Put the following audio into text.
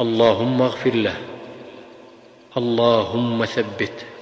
اللهم اغفر له. اللهم ثبته